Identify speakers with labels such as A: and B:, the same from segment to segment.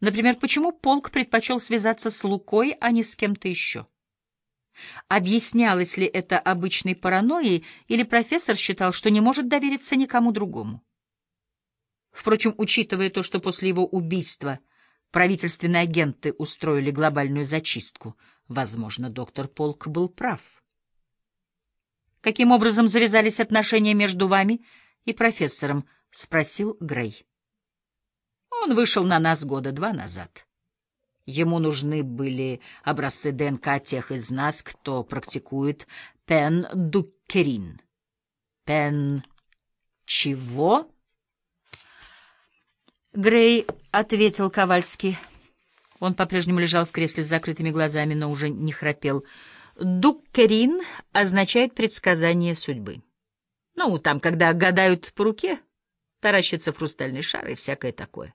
A: Например, почему полк предпочел связаться с Лукой, а не с кем-то еще? Объяснялось ли это обычной паранойей, или профессор считал, что не может довериться никому другому? Впрочем, учитывая то, что после его убийства правительственные агенты устроили глобальную зачистку, возможно, доктор Полк был прав. «Каким образом завязались отношения между вами и профессором?» — спросил Грей. Он вышел на нас года два назад. Ему нужны были образцы ДНК тех из нас, кто практикует пен-дуккерин. Пен... чего? Грей ответил Ковальски. Он по-прежнему лежал в кресле с закрытыми глазами, но уже не храпел. Дуккерин означает предсказание судьбы. Ну, там, когда гадают по руке, таращится хрустальный шар и всякое такое.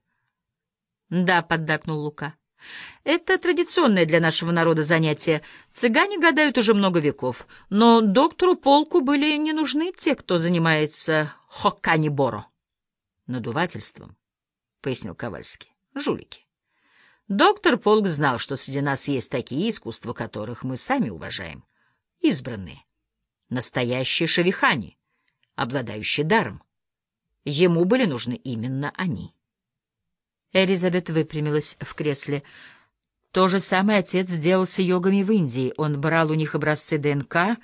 A: Да, поддакнул Лука. Это традиционное для нашего народа занятие. Цыгане гадают уже много веков, но доктору Полку были не нужны те, кто занимается хоккани-боро. Надувательством, — пояснил Ковальский. Жулики. Доктор Полк знал, что среди нас есть такие искусства, которых мы сами уважаем. Избранные. Настоящие шавихани, обладающие даром. Ему были нужны именно они. Элизабет выпрямилась в кресле. То же самое отец сделал с йогами в Индии. Он брал у них образцы ДНК,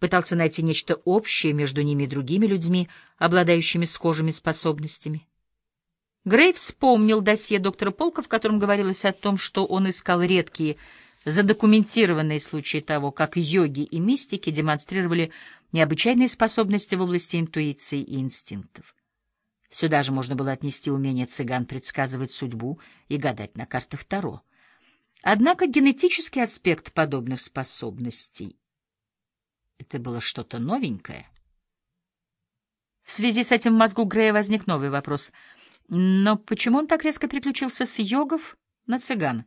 A: пытался найти нечто общее между ними и другими людьми, обладающими схожими способностями. Грей вспомнил досье доктора Полка, в котором говорилось о том, что он искал редкие, задокументированные случаи того, как йоги и мистики демонстрировали необычайные способности в области интуиции и инстинктов. Сюда же можно было отнести умение цыган предсказывать судьбу и гадать на картах Таро. Однако генетический аспект подобных способностей — это было что-то новенькое. В связи с этим в мозгу Грея возник новый вопрос. Но почему он так резко переключился с йогов на цыган?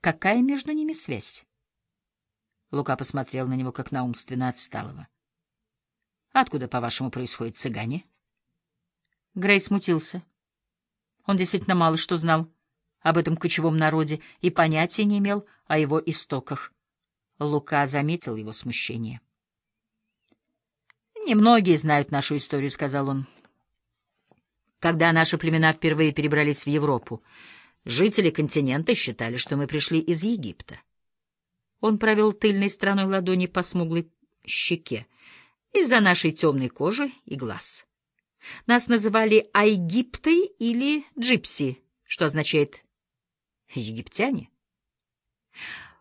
A: Какая между ними связь? Лука посмотрел на него, как на умственно отсталого. — Откуда, по-вашему, происходят цыгане? — Грей смутился. Он действительно мало что знал об этом кочевом народе и понятия не имел о его истоках. Лука заметил его смущение. «Немногие знают нашу историю», — сказал он. «Когда наши племена впервые перебрались в Европу, жители континента считали, что мы пришли из Египта». Он провел тыльной стороной ладони по смуглой щеке из-за нашей темной кожи и глаз. Нас называли Айгиптой или Джипси, что означает «египтяне».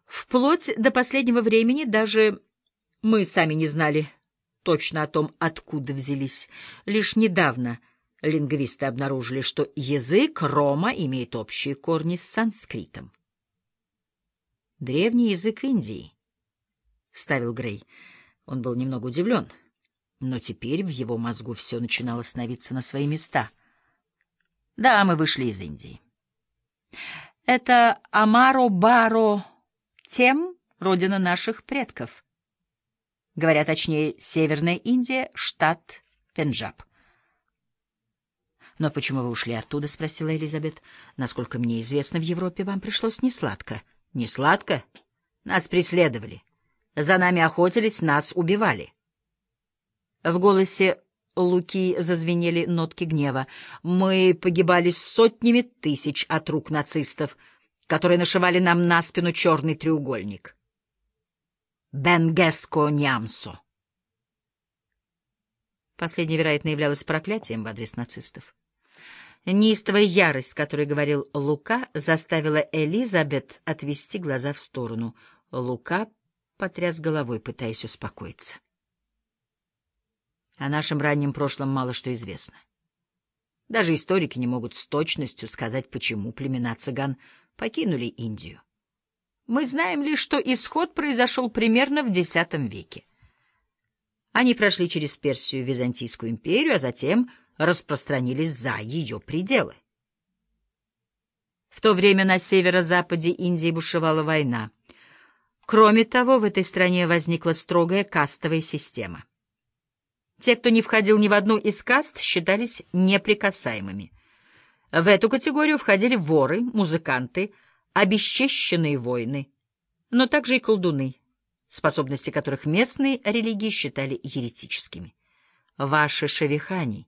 A: Вплоть до последнего времени даже мы сами не знали точно о том, откуда взялись. Лишь недавно лингвисты обнаружили, что язык рома имеет общие корни с санскритом. «Древний язык Индии», — ставил Грей. Он был немного удивлен — но теперь в его мозгу все начинало становиться на свои места. Да, мы вышли из Индии. Это Амаро-Баро тем родина наших предков. Говоря точнее, Северная Индия, штат Пенджаб. «Но почему вы ушли оттуда?» — спросила Элизабет. «Насколько мне известно, в Европе вам пришлось несладко». «Несладко? Нас преследовали. За нами охотились, нас убивали». В голосе Луки зазвенели нотки гнева. «Мы погибали сотнями тысяч от рук нацистов, которые нашивали нам на спину черный треугольник. Бенгеско Нямсо». Последнее, вероятно, являлось проклятием в адрес нацистов. Неистовая ярость, которой говорил Лука, заставила Элизабет отвести глаза в сторону. Лука потряс головой, пытаясь успокоиться. О нашем раннем прошлом мало что известно. Даже историки не могут с точностью сказать, почему племена цыган покинули Индию. Мы знаем лишь, что исход произошел примерно в X веке. Они прошли через Персию и Византийскую империю, а затем распространились за ее пределы. В то время на северо-западе Индии бушевала война. Кроме того, в этой стране возникла строгая кастовая система — те, кто не входил ни в одну из каст, считались неприкасаемыми. В эту категорию входили воры, музыканты, обесчещенные воины, но также и колдуны, способности которых местные религии считали еретическими. Ваши шавихани